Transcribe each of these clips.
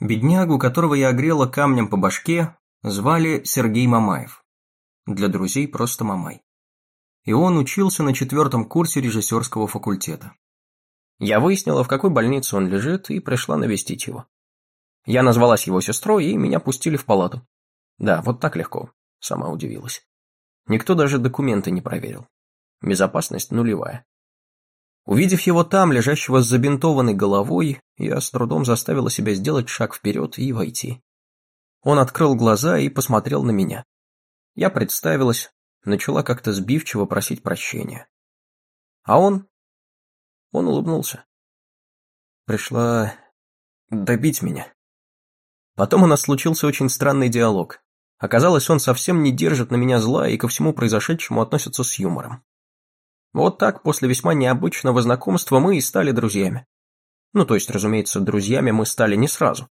Беднягу, которого я огрела камнем по башке, звали Сергей Мамаев. Для друзей просто Мамай. И он учился на четвертом курсе режиссерского факультета. Я выяснила, в какой больнице он лежит, и пришла навестить его. Я назвалась его сестрой, и меня пустили в палату. Да, вот так легко, сама удивилась. Никто даже документы не проверил. Безопасность нулевая. Увидев его там, лежащего с забинтованной головой, я с трудом заставила себя сделать шаг вперед и войти. Он открыл глаза и посмотрел на меня. Я представилась, начала как-то сбивчиво просить прощения. А он... Он улыбнулся. Пришла добить меня. Потом у нас случился очень странный диалог. Оказалось, он совсем не держит на меня зла и ко всему произошедшему относится с юмором. Вот так, после весьма необычного знакомства, мы и стали друзьями. Ну, то есть, разумеется, друзьями мы стали не сразу.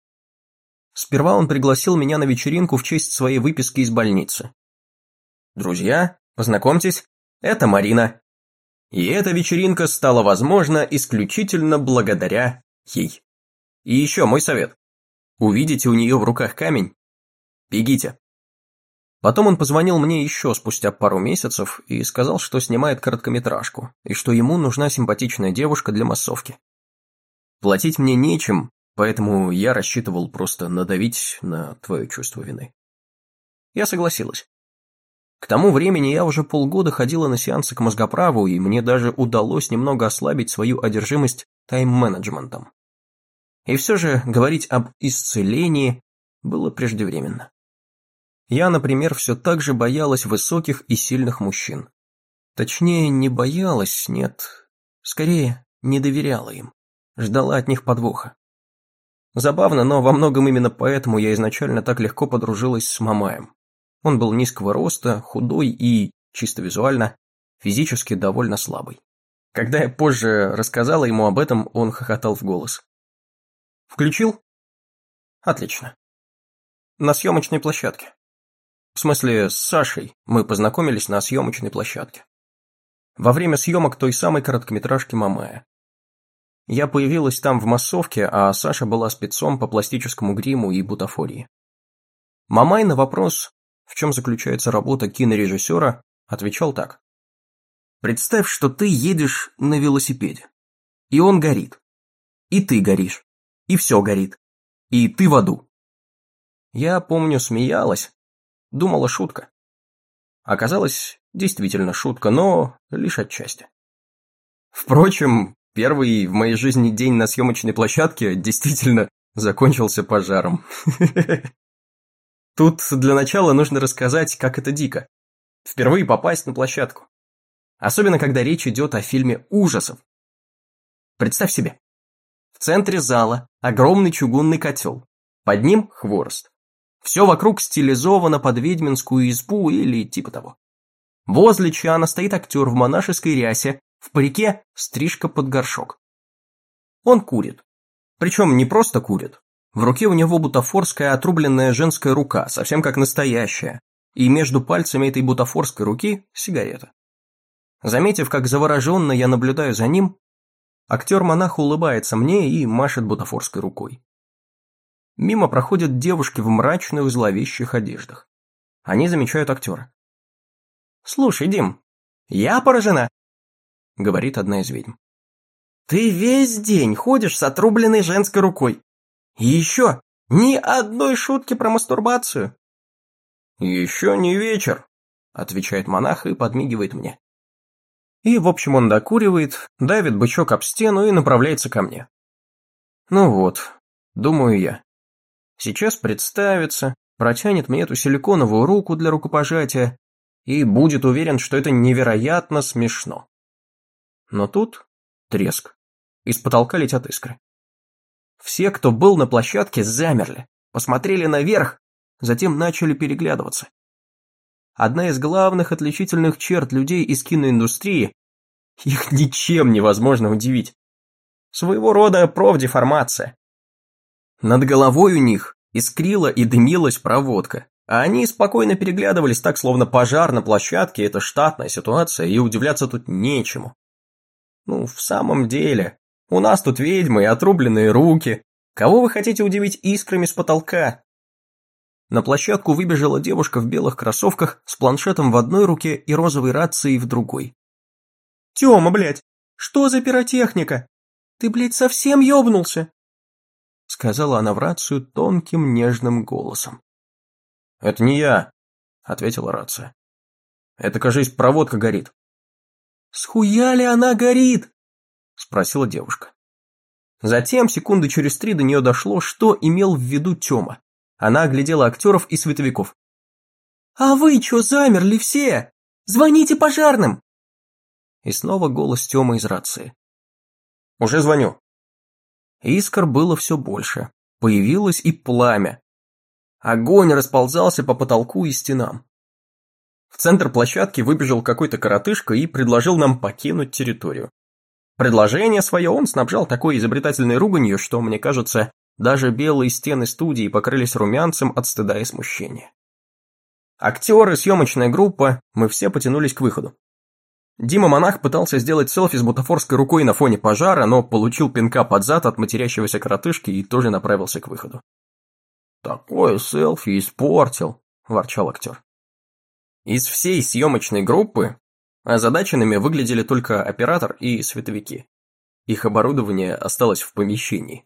Сперва он пригласил меня на вечеринку в честь своей выписки из больницы. Друзья, познакомьтесь, это Марина. И эта вечеринка стала возможна исключительно благодаря ей. И еще мой совет. Увидите у нее в руках камень? Бегите. Потом он позвонил мне еще спустя пару месяцев и сказал, что снимает короткометражку, и что ему нужна симпатичная девушка для массовки. Платить мне нечем, поэтому я рассчитывал просто надавить на твое чувство вины. Я согласилась. К тому времени я уже полгода ходила на сеансы к мозгоправу, и мне даже удалось немного ослабить свою одержимость тайм-менеджментом. И все же говорить об исцелении было преждевременно. Я, например, все так же боялась высоких и сильных мужчин. Точнее, не боялась, нет. Скорее, не доверяла им. Ждала от них подвоха. Забавно, но во многом именно поэтому я изначально так легко подружилась с Мамаем. Он был низкого роста, худой и, чисто визуально, физически довольно слабый. Когда я позже рассказала ему об этом, он хохотал в голос. «Включил?» «Отлично. На съемочной площадке. В смысле, с Сашей мы познакомились на съемочной площадке. Во время съемок той самой короткометражки Мамая. Я появилась там в массовке, а Саша была спецом по пластическому гриму и бутафории. Мамай на вопрос, в чем заключается работа кинорежиссера, отвечал так. Представь, что ты едешь на велосипеде, и он горит. И ты горишь, и все горит, и ты в аду. Я, помню, смеялась, Думала шутка. Оказалось, действительно шутка, но лишь отчасти. Впрочем, первый в моей жизни день на съемочной площадке действительно закончился пожаром. Тут для начала нужно рассказать, как это дико. Впервые попасть на площадку. Особенно, когда речь идет о фильме ужасов. Представь себе. В центре зала огромный чугунный котел. Под ним хворост. Все вокруг стилизовано под ведьминскую избу или типа того. Возле чана стоит актер в монашеской рясе, в парике стрижка под горшок. Он курит. Причем не просто курит. В руке у него бутафорская отрубленная женская рука, совсем как настоящая, и между пальцами этой бутафорской руки сигарета. Заметив, как завороженно я наблюдаю за ним, актер-монах улыбается мне и машет бутафорской рукой. Мимо проходят девушки в мрачных зловещих одеждах. Они замечают актера. «Слушай, Дим, я поражена», — говорит одна из ведьм. «Ты весь день ходишь с отрубленной женской рукой. И еще ни одной шутки про мастурбацию». «Еще не вечер», — отвечает монах и подмигивает мне. И, в общем, он докуривает, давит бычок об стену и направляется ко мне. Ну вот, думаю я. Сейчас представится, протянет мне эту силиконовую руку для рукопожатия и будет уверен, что это невероятно смешно. Но тут треск. Из потолка летят искры. Все, кто был на площадке, замерли, посмотрели наверх, затем начали переглядываться. Одна из главных отличительных черт людей из киноиндустрии – их ничем невозможно удивить. Своего рода профдеформация. Над головой у них искрила и дымилась проводка, а они спокойно переглядывались так, словно пожар на площадке – это штатная ситуация, и удивляться тут нечему. Ну, в самом деле, у нас тут ведьмы и отрубленные руки, Кого вы хотите удивить искрами с потолка?» На площадку выбежала девушка в белых кроссовках с планшетом в одной руке и розовой рацией в другой. «Тёма, блядь, что за пиротехника? Ты, блядь, совсем ёбнулся?» Сказала она в рацию тонким нежным голосом. «Это не я», — ответила рация. «Это, кажись, проводка горит». «Схуя ли она горит?» — спросила девушка. Затем, секунды через три до нее дошло, что имел в виду Тёма. Она оглядела актеров и световиков. «А вы чё замерли все? Звоните пожарным!» И снова голос Тёмы из рации. «Уже звоню». Искр было все больше. Появилось и пламя. Огонь расползался по потолку и стенам. В центр площадки выбежал какой-то коротышка и предложил нам покинуть территорию. Предложение свое он снабжал такой изобретательной руганью, что, мне кажется, даже белые стены студии покрылись румянцем от стыда и смущения. Актеры, съемочная группа, мы все потянулись к выходу. Дима Монах пытался сделать селфи с бутафорской рукой на фоне пожара, но получил пинка под зад от матерящегося коротышки и тоже направился к выходу. «Такое селфи испортил», – ворчал актер. Из всей съемочной группы озадаченными выглядели только оператор и световики. Их оборудование осталось в помещении.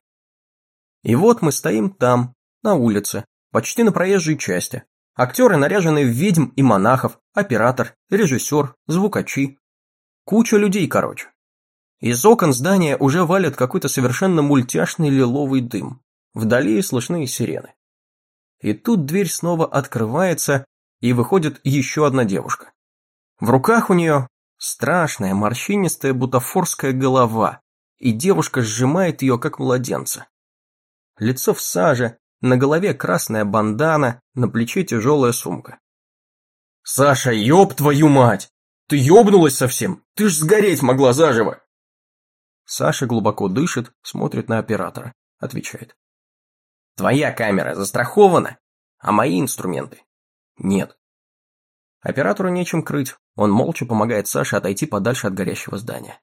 И вот мы стоим там, на улице, почти на проезжей части. Актеры наряжены в ведьм и монахов, оператор, режиссер, звукачи. Куча людей, короче. Из окон здания уже валит какой-то совершенно мультяшный лиловый дым. Вдали слышны сирены. И тут дверь снова открывается, и выходит еще одна девушка. В руках у нее страшная морщинистая бутафорская голова, и девушка сжимает ее, как младенца лицо в саже, на голове красная бандана, на плече тяжелая сумка. «Саша, ёб твою мать! Ты ёбнулась совсем? Ты ж сгореть могла заживо!» Саша глубоко дышит, смотрит на оператора, отвечает. «Твоя камера застрахована, а мои инструменты нет». Оператору нечем крыть, он молча помогает Саше отойти подальше от горящего здания.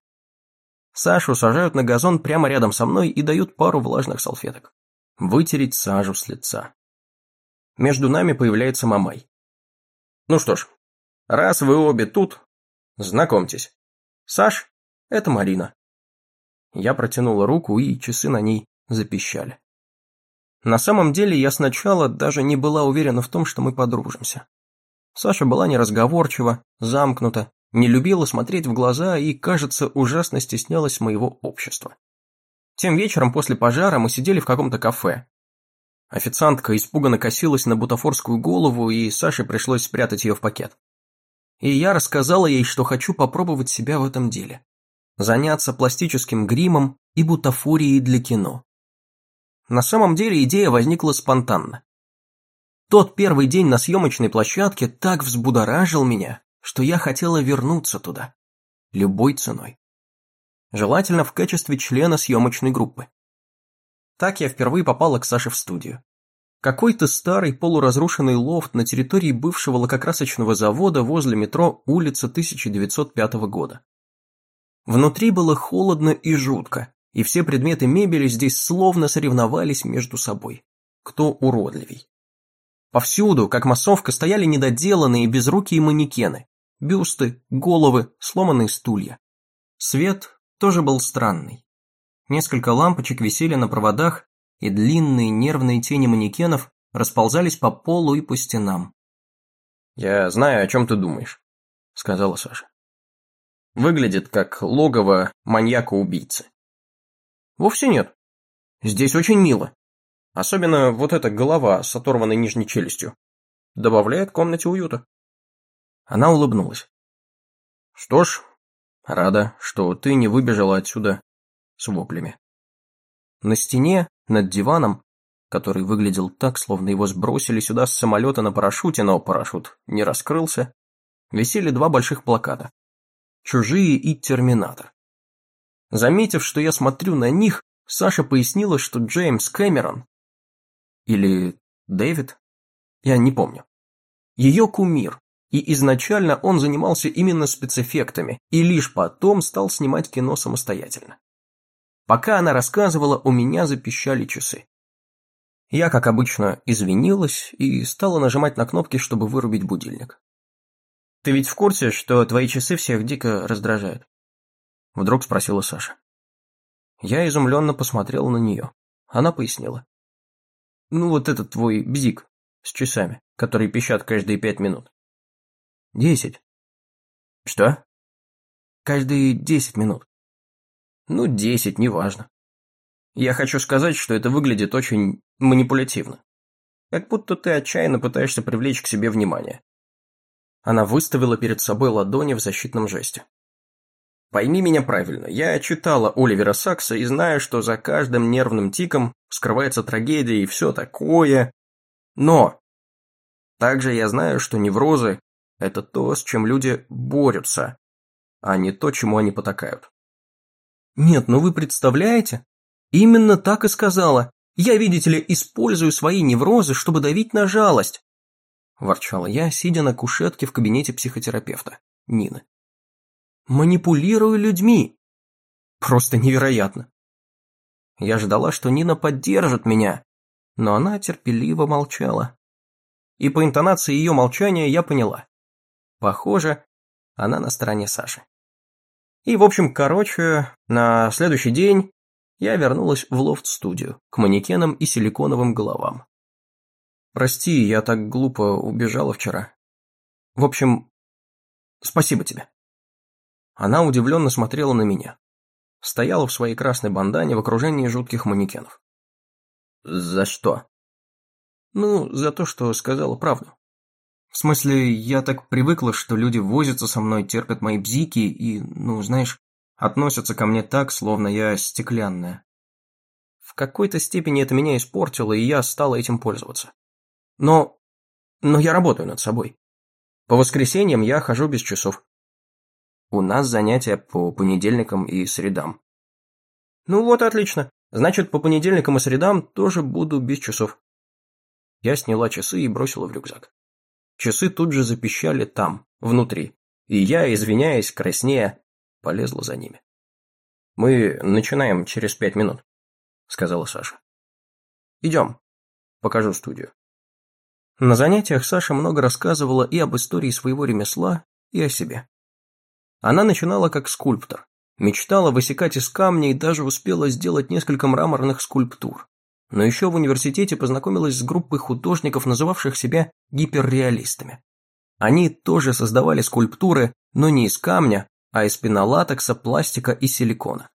Сашу сажают на газон прямо рядом со мной и дают пару влажных салфеток вытереть сажу с лица. Между нами появляется Мамай. Ну что ж, раз вы обе тут, знакомьтесь. Саш, это Марина. Я протянула руку, и часы на ней запищали. На самом деле я сначала даже не была уверена в том, что мы подружимся. Саша была неразговорчива, замкнута, не любила смотреть в глаза и, кажется, ужасно стеснялась моего общества. Тем вечером после пожара мы сидели в каком-то кафе. Официантка испуганно косилась на бутафорскую голову, и Саше пришлось спрятать ее в пакет. И я рассказала ей, что хочу попробовать себя в этом деле. Заняться пластическим гримом и бутафорией для кино. На самом деле идея возникла спонтанно. Тот первый день на съемочной площадке так взбудоражил меня, что я хотела вернуться туда. Любой ценой желательно в качестве члена съемочной группы. Так я впервые попала к Саше в студию. Какой-то старый полуразрушенный лофт на территории бывшего лакокрасочного завода возле метро улица 1905 года. Внутри было холодно и жутко, и все предметы мебели здесь словно соревновались между собой. Кто уродливей. Повсюду, как массовка, стояли недоделанные безрукие манекены, бюсты, головы, сломанные стулья. Свет тоже был странный. Несколько лампочек висели на проводах, и длинные нервные тени манекенов расползались по полу и по стенам. «Я знаю, о чем ты думаешь», — сказала Саша. «Выглядит как логово маньяка-убийцы». «Вовсе нет. Здесь очень мило. Особенно вот эта голова с оторванной нижней челюстью. Добавляет комнате уюта». Она улыбнулась. «Что ж, Рада, что ты не выбежала отсюда с воплями. На стене, над диваном, который выглядел так, словно его сбросили сюда с самолета на парашюте, но парашют не раскрылся, висели два больших плаката. «Чужие» и «Терминатор». Заметив, что я смотрю на них, Саша пояснила, что Джеймс Кэмерон или Дэвид, я не помню, ее кумир, и изначально он занимался именно спецэффектами, и лишь потом стал снимать кино самостоятельно. Пока она рассказывала, у меня запищали часы. Я, как обычно, извинилась и стала нажимать на кнопки, чтобы вырубить будильник. «Ты ведь в курсе, что твои часы всех дико раздражают?» Вдруг спросила Саша. Я изумленно посмотрел на нее. Она пояснила. «Ну вот этот твой бзик с часами, которые пищат каждые пять минут». «Десять». «Что?» «Каждые десять минут». «Ну, десять, неважно. Я хочу сказать, что это выглядит очень манипулятивно. Как будто ты отчаянно пытаешься привлечь к себе внимание. Она выставила перед собой ладони в защитном жесте. Пойми меня правильно, я читала Оливера Сакса и знаю, что за каждым нервным тиком скрывается трагедия и все такое. Но также я знаю, что неврозы – это то, с чем люди борются, а не то, чему они потакают. Нет, ну вы представляете? Именно так и сказала. Я, видите ли, использую свои неврозы, чтобы давить на жалость. Ворчала я, сидя на кушетке в кабинете психотерапевта, Нины. Манипулирую людьми. Просто невероятно. Я ждала, что Нина поддержит меня, но она терпеливо молчала. И по интонации ее молчания я поняла. Похоже, она на стороне Саши. И, в общем, короче, на следующий день я вернулась в лофт-студию, к манекенам и силиконовым головам. Прости, я так глупо убежала вчера. В общем, спасибо тебе. Она удивленно смотрела на меня. Стояла в своей красной бандане в окружении жутких манекенов. За что? Ну, за то, что сказала правду. В смысле, я так привыкла, что люди возятся со мной, терпят мои бзики и, ну, знаешь, относятся ко мне так, словно я стеклянная. В какой-то степени это меня испортило, и я стала этим пользоваться. Но... но я работаю над собой. По воскресеньям я хожу без часов. У нас занятия по понедельникам и средам. Ну вот, отлично. Значит, по понедельникам и средам тоже буду без часов. Я сняла часы и бросила в рюкзак. Часы тут же запищали там, внутри, и я, извиняясь, краснея, полезла за ними. «Мы начинаем через пять минут», — сказала Саша. «Идем, покажу студию». На занятиях Саша много рассказывала и об истории своего ремесла, и о себе. Она начинала как скульптор, мечтала высекать из камня и даже успела сделать несколько мраморных скульптур. Но еще в университете познакомилась с группой художников, называвших себя гиперреалистами. Они тоже создавали скульптуры, но не из камня, а из пенолатекса, пластика и силикона.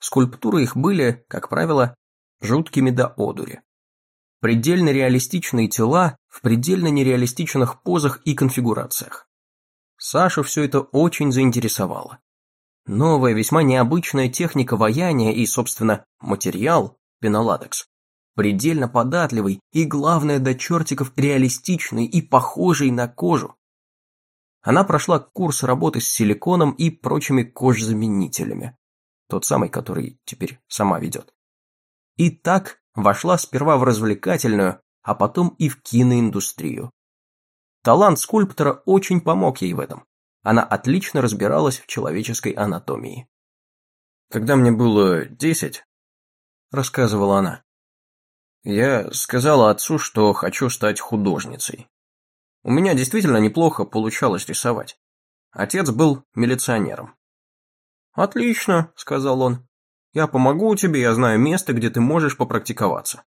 Скульптуры их были, как правило, жуткими до одури. Предельно реалистичные тела в предельно нереалистичных позах и конфигурациях. Сашу все это очень заинтересовало. Новая, весьма необычная техника ваяния и, собственно, материал, пенолатекс, предельно податливый и, главное, до чертиков реалистичный и похожий на кожу. Она прошла курс работы с силиконом и прочими кожзаменителями. Тот самый, который теперь сама ведет. И так вошла сперва в развлекательную, а потом и в киноиндустрию. Талант скульптора очень помог ей в этом. Она отлично разбиралась в человеческой анатомии. Когда мне было десять, рассказывала она, я сказала отцу, что хочу стать художницей. У меня действительно неплохо получалось рисовать. Отец был милиционером. «Отлично», — сказал он. «Я помогу тебе, я знаю место, где ты можешь попрактиковаться».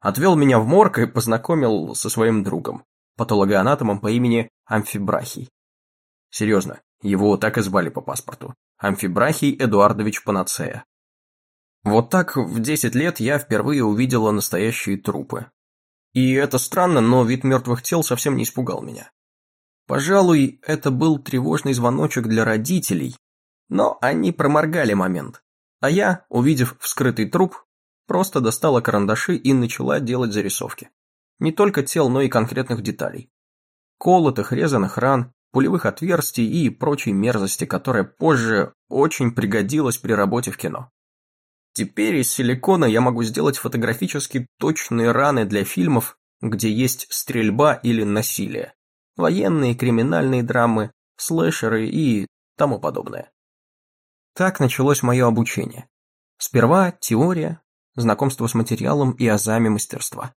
Отвел меня в морг и познакомил со своим другом, патологоанатомом по имени Амфибрахий. Серьезно, его так и звали по паспорту. Амфибрахий Эдуардович Панацея. Вот так в 10 лет я впервые увидела настоящие трупы. И это странно, но вид мертвых тел совсем не испугал меня. Пожалуй, это был тревожный звоночек для родителей, но они проморгали момент. А я, увидев вскрытый труп, просто достала карандаши и начала делать зарисовки. Не только тел, но и конкретных деталей. Колотых, резаных ран, пулевых отверстий и прочей мерзости, которая позже очень пригодилась при работе в кино. Теперь из силикона я могу сделать фотографически точные раны для фильмов, где есть стрельба или насилие, военные криминальные драмы, слэшеры и тому подобное. Так началось мое обучение. Сперва теория, знакомство с материалом и азами мастерства.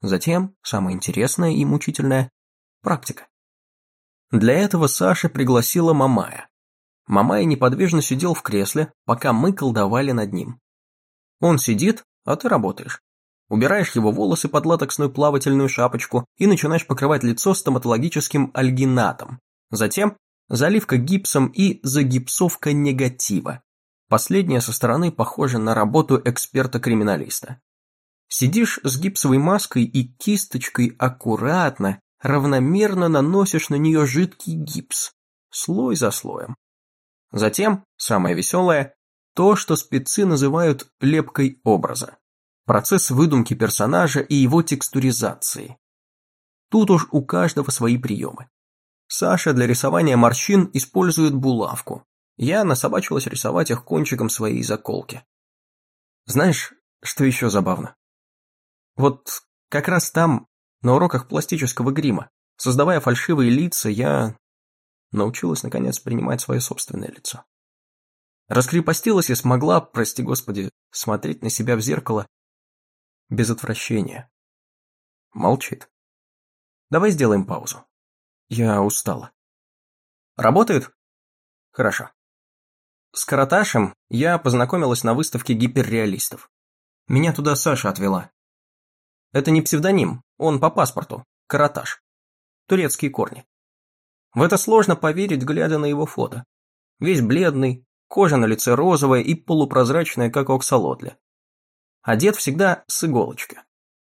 Затем, самое интересное и мучительное, практика. Для этого Саша пригласила Мамая. Мамай неподвижно сидел в кресле, пока мы колдовали над ним. Он сидит, а ты работаешь. Убираешь его волосы под латексную плавательную шапочку и начинаешь покрывать лицо стоматологическим альгинатом. Затем заливка гипсом и загипсовка негатива. Последняя со стороны похожа на работу эксперта-криминалиста. Сидишь с гипсовой маской и кисточкой аккуратно, равномерно наносишь на нее жидкий гипс, слой за слоем. Затем, самое веселое, то, что спецы называют лепкой образа. Процесс выдумки персонажа и его текстуризации. Тут уж у каждого свои приемы. Саша для рисования морщин использует булавку. Я насобачилась рисовать их кончиком своей заколки. Знаешь, что еще забавно? Вот как раз там, на уроках пластического грима, создавая фальшивые лица, я научилась наконец принимать свое собственное лицо. Раскрепостилась и смогла, прости господи, смотреть на себя в зеркало без отвращения. Молчит. Давай сделаем паузу. Я устала. Работает? Хорошо. С Караташем я познакомилась на выставке гиперреалистов. Меня туда Саша отвела. Это не псевдоним, он по паспорту, Караташ. Турецкие корни. В это сложно поверить, глядя на его фото. Весь бледный, кожа на лице розовая и полупрозрачная, как оксалотля. Одет всегда с иголочки,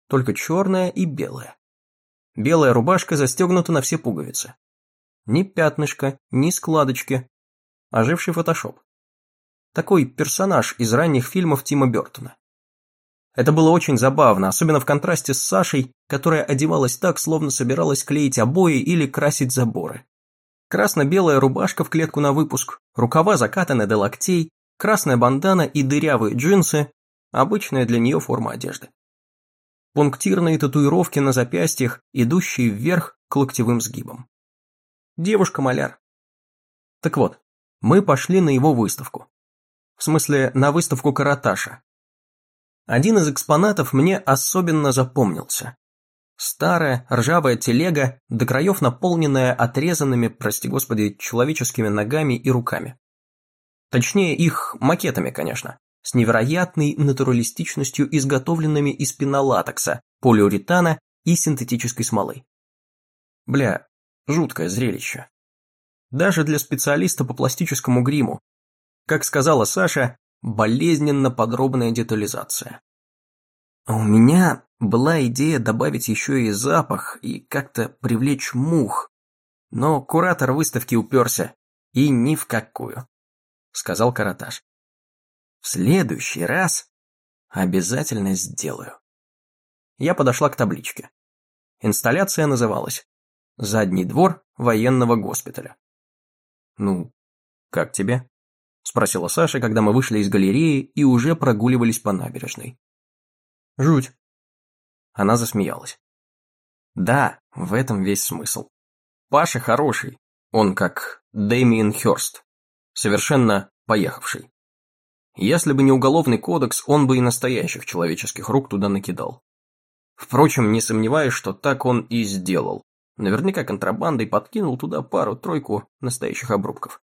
только черная и белая. Белая рубашка застегнута на все пуговицы. Ни пятнышка, ни складочки. Оживший фотошоп. Такой персонаж из ранних фильмов Тима Бертона. Это было очень забавно, особенно в контрасте с Сашей, которая одевалась так, словно собиралась клеить обои или красить заборы. Красно-белая рубашка в клетку на выпуск, рукава закатаны до локтей, красная бандана и дырявые джинсы – обычная для нее форма одежды пунктирные татуировки на запястьях, идущие вверх к локтевым сгибам. Девушка-маляр. Так вот, мы пошли на его выставку. В смысле, на выставку Караташа. Один из экспонатов мне особенно запомнился. Старая ржавая телега, до краев наполненная отрезанными, прости господи, человеческими ногами и руками. Точнее, их макетами, конечно с невероятной натуралистичностью изготовленными из пенолатекса, полиуретана и синтетической смолы. Бля, жуткое зрелище. Даже для специалиста по пластическому гриму. Как сказала Саша, болезненно подробная детализация. А у меня была идея добавить еще и запах и как-то привлечь мух. Но куратор выставки уперся. И ни в какую, сказал Караташ. В следующий раз обязательно сделаю. Я подошла к табличке. Инсталляция называлась «Задний двор военного госпиталя». «Ну, как тебе?» – спросила Саша, когда мы вышли из галереи и уже прогуливались по набережной. «Жуть». Она засмеялась. «Да, в этом весь смысл. Паша хороший, он как Дэмиен Хёрст, совершенно поехавший. Если бы не уголовный кодекс, он бы и настоящих человеческих рук туда накидал. Впрочем, не сомневаюсь, что так он и сделал. Наверняка контрабандой подкинул туда пару-тройку настоящих обрубков.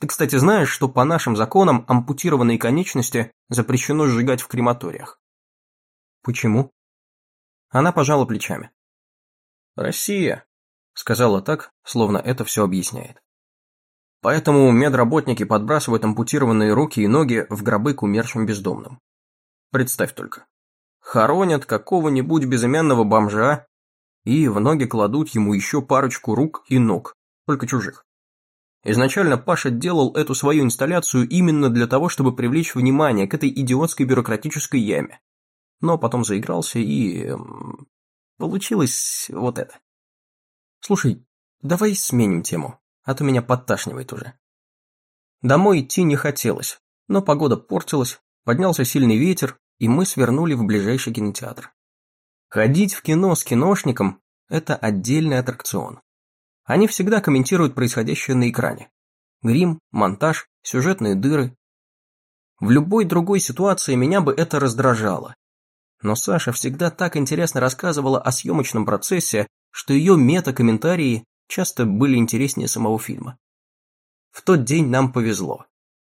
Ты, кстати, знаешь, что по нашим законам ампутированные конечности запрещено сжигать в крематориях? Почему? Она пожала плечами. Россия, сказала так, словно это все объясняет. Поэтому медработники подбрасывают ампутированные руки и ноги в гробы к умершим бездомным. Представь только. Хоронят какого-нибудь безымянного бомжа и в ноги кладут ему еще парочку рук и ног, только чужих. Изначально Паша делал эту свою инсталляцию именно для того, чтобы привлечь внимание к этой идиотской бюрократической яме. Но потом заигрался и... Эм, получилось вот это. Слушай, давай сменим тему а то меня подташнивает уже. Домой идти не хотелось, но погода портилась, поднялся сильный ветер, и мы свернули в ближайший кинотеатр. Ходить в кино с киношником – это отдельный аттракцион. Они всегда комментируют происходящее на экране. Грим, монтаж, сюжетные дыры. В любой другой ситуации меня бы это раздражало. Но Саша всегда так интересно рассказывала о съемочном процессе, что ее мета-комментарии часто были интереснее самого фильма. В тот день нам повезло.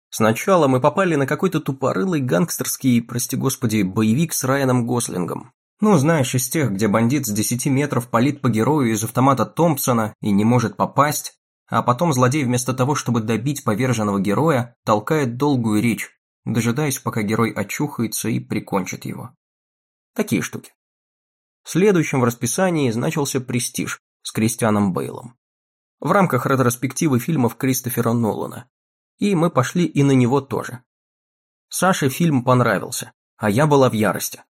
Сначала мы попали на какой-то тупорылый гангстерский, прости господи, боевик с Райаном Гослингом. Ну, знаешь, из тех, где бандит с 10 метров палит по герою из автомата Томпсона и не может попасть, а потом злодей вместо того, чтобы добить поверженного героя, толкает долгую речь, дожидаясь, пока герой очухается и прикончит его. Такие штуки. Следующим в расписании значился «Престиж» с Кристианом Бейлом. В рамках ретроспективы фильмов Кристофера Нолана. И мы пошли и на него тоже. Саше фильм понравился, а я была в ярости.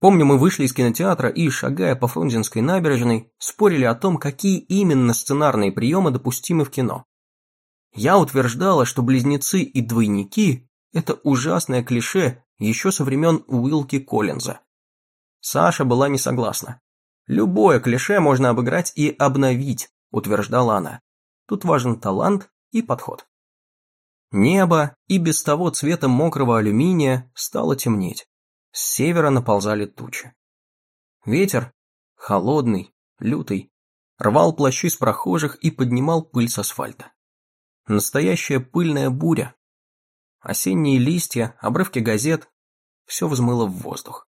Помню, мы вышли из кинотеатра и, шагая по Фрунзенской набережной, спорили о том, какие именно сценарные приемы допустимы в кино. Я утверждала, что близнецы и двойники – это ужасное клише еще со времен Уилки Коллинза. Саша была не согласна. «Любое клише можно обыграть и обновить», – утверждала она. Тут важен талант и подход. Небо и без того цвета мокрого алюминия стало темнеть. С севера наползали тучи. Ветер, холодный, лютый, рвал плащи с прохожих и поднимал пыль с асфальта. Настоящая пыльная буря. Осенние листья, обрывки газет – все взмыло в воздух.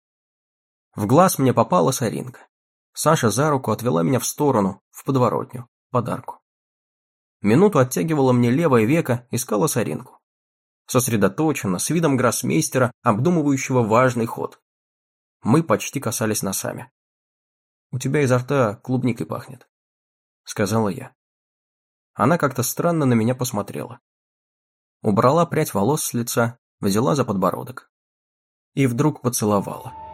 В глаз мне попала соринка. Саша за руку отвела меня в сторону, в подворотню, подарку. Минуту оттягивала мне левое веко, искала соринку. Сосредоточенно, с видом гроссмейстера, обдумывающего важный ход. Мы почти касались носами. «У тебя изо рта клубникой пахнет», — сказала я. Она как-то странно на меня посмотрела. Убрала прядь волос с лица, взяла за подбородок. И вдруг поцеловала.